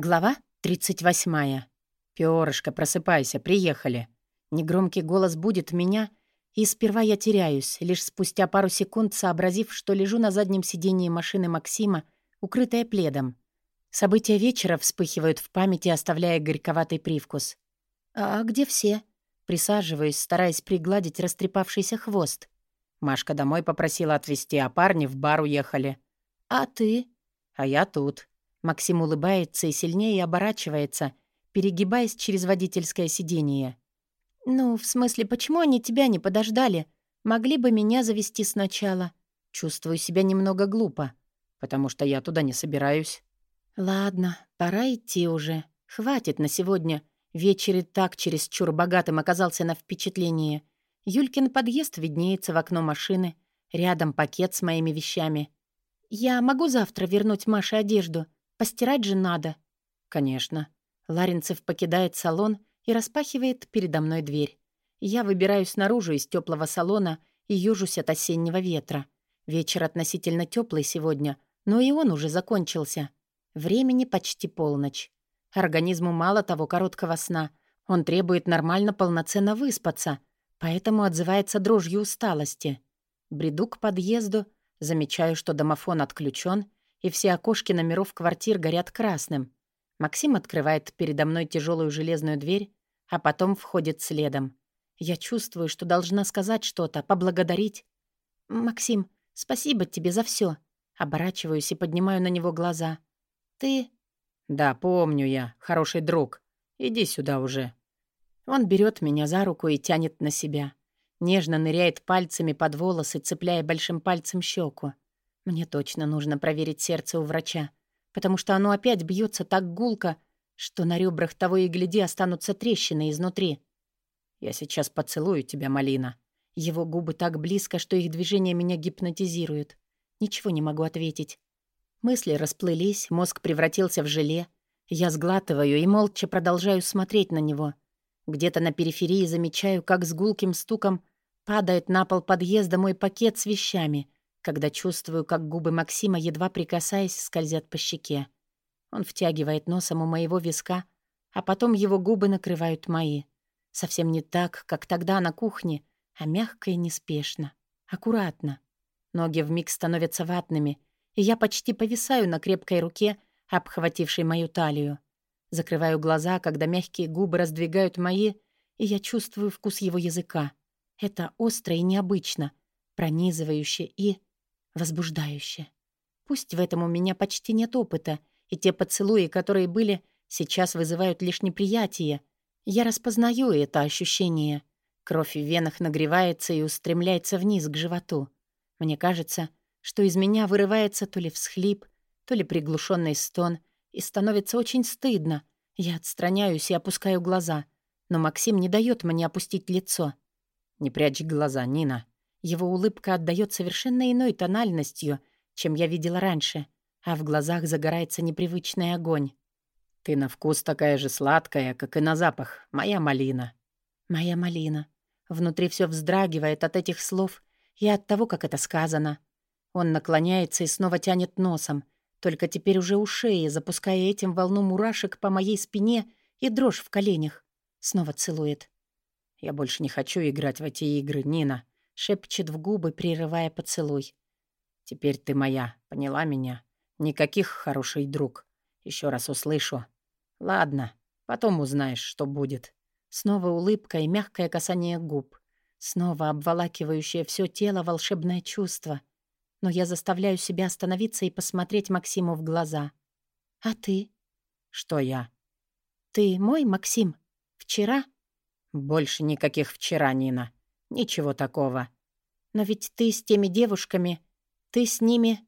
Глава 38. «Пёрышко, просыпайся, приехали». Негромкий голос будет меня, и сперва я теряюсь, лишь спустя пару секунд сообразив, что лежу на заднем сидении машины Максима, укрытая пледом. События вечера вспыхивают в памяти, оставляя горьковатый привкус. «А где все?» Присаживаюсь, стараясь пригладить растрепавшийся хвост. Машка домой попросила отвезти, а парни в бар уехали. «А ты?» «А я тут». Максим улыбается и сильнее оборачивается, перегибаясь через водительское сиденье. «Ну, в смысле, почему они тебя не подождали? Могли бы меня завести сначала. Чувствую себя немного глупо, потому что я туда не собираюсь». «Ладно, пора идти уже. Хватит на сегодня. Вечер и так чересчур богатым оказался на впечатление. Юлькин подъезд виднеется в окно машины. Рядом пакет с моими вещами. Я могу завтра вернуть Маше одежду?» Постирать же надо». «Конечно». Ларинцев покидает салон и распахивает передо мной дверь. Я выбираюсь наружу из теплого салона и южусь от осеннего ветра. Вечер относительно теплый сегодня, но и он уже закончился. Времени почти полночь. Организму мало того короткого сна. Он требует нормально полноценно выспаться, поэтому отзывается дрожью усталости. Бреду к подъезду, замечаю, что домофон отключен и все окошки номеров квартир горят красным. Максим открывает передо мной тяжелую железную дверь, а потом входит следом. Я чувствую, что должна сказать что-то, поблагодарить. «Максим, спасибо тебе за все. Оборачиваюсь и поднимаю на него глаза. «Ты...» «Да, помню я, хороший друг. Иди сюда уже». Он берет меня за руку и тянет на себя. Нежно ныряет пальцами под волосы, цепляя большим пальцем щеку. Мне точно нужно проверить сердце у врача, потому что оно опять бьется так гулко, что на ребрах того и гляди останутся трещины изнутри. Я сейчас поцелую тебя, Малина. Его губы так близко, что их движения меня гипнотизируют. Ничего не могу ответить. Мысли расплылись, мозг превратился в желе. Я сглатываю и молча продолжаю смотреть на него. Где-то на периферии замечаю, как с гулким стуком падает на пол подъезда мой пакет с вещами — когда чувствую, как губы Максима, едва прикасаясь, скользят по щеке. Он втягивает носом у моего виска, а потом его губы накрывают мои. Совсем не так, как тогда на кухне, а мягко и неспешно, аккуратно. Ноги вмиг становятся ватными, и я почти повисаю на крепкой руке, обхватившей мою талию. Закрываю глаза, когда мягкие губы раздвигают мои, и я чувствую вкус его языка. Это остро и необычно, пронизывающе и возбуждающе. Пусть в этом у меня почти нет опыта, и те поцелуи, которые были, сейчас вызывают лишь неприятие. Я распознаю это ощущение. Кровь в венах нагревается и устремляется вниз к животу. Мне кажется, что из меня вырывается то ли всхлип, то ли приглушенный стон, и становится очень стыдно. Я отстраняюсь и опускаю глаза, но Максим не дает мне опустить лицо. «Не прячь глаза, Нина», его улыбка отдает совершенно иной тональностью, чем я видела раньше, а в глазах загорается непривычный огонь. «Ты на вкус такая же сладкая, как и на запах, моя малина». «Моя малина». Внутри все вздрагивает от этих слов и от того, как это сказано. Он наклоняется и снова тянет носом, только теперь уже у шеи, запуская этим волну мурашек по моей спине и дрожь в коленях. Снова целует. «Я больше не хочу играть в эти игры, Нина шепчет в губы, прерывая поцелуй. «Теперь ты моя, поняла меня? Никаких хороший друг. Еще раз услышу. Ладно, потом узнаешь, что будет». Снова улыбка и мягкое касание губ. Снова обволакивающее все тело волшебное чувство. Но я заставляю себя остановиться и посмотреть Максиму в глаза. «А ты?» «Что я?» «Ты мой, Максим? Вчера?» «Больше никаких вчера, Нина. Ничего такого. Но ведь ты с теми девушками, ты с ними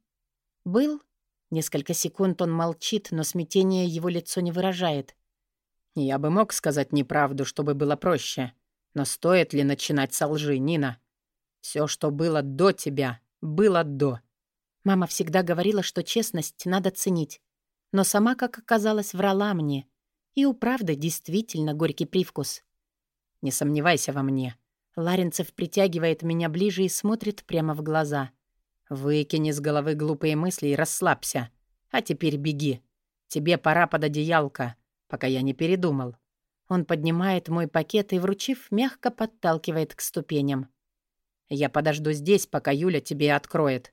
был? Несколько секунд он молчит, но смятение его лицо не выражает. Я бы мог сказать неправду, чтобы было проще. Но стоит ли начинать со лжи, Нина? Все, что было до тебя, было до. Мама всегда говорила, что честность надо ценить. Но сама, как оказалось, врала мне. И у правды действительно горький привкус. Не сомневайся во мне. Ларинцев притягивает меня ближе и смотрит прямо в глаза. «Выкини с головы глупые мысли и расслабься. А теперь беги. Тебе пора под одеялко, пока я не передумал». Он поднимает мой пакет и, вручив, мягко подталкивает к ступеням. «Я подожду здесь, пока Юля тебе откроет».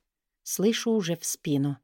Слышу уже в спину.